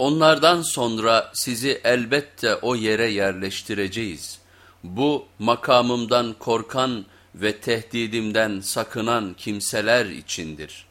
Onlardan sonra sizi elbette o yere yerleştireceğiz. Bu makamımdan korkan ve tehdidimden sakınan kimseler içindir.''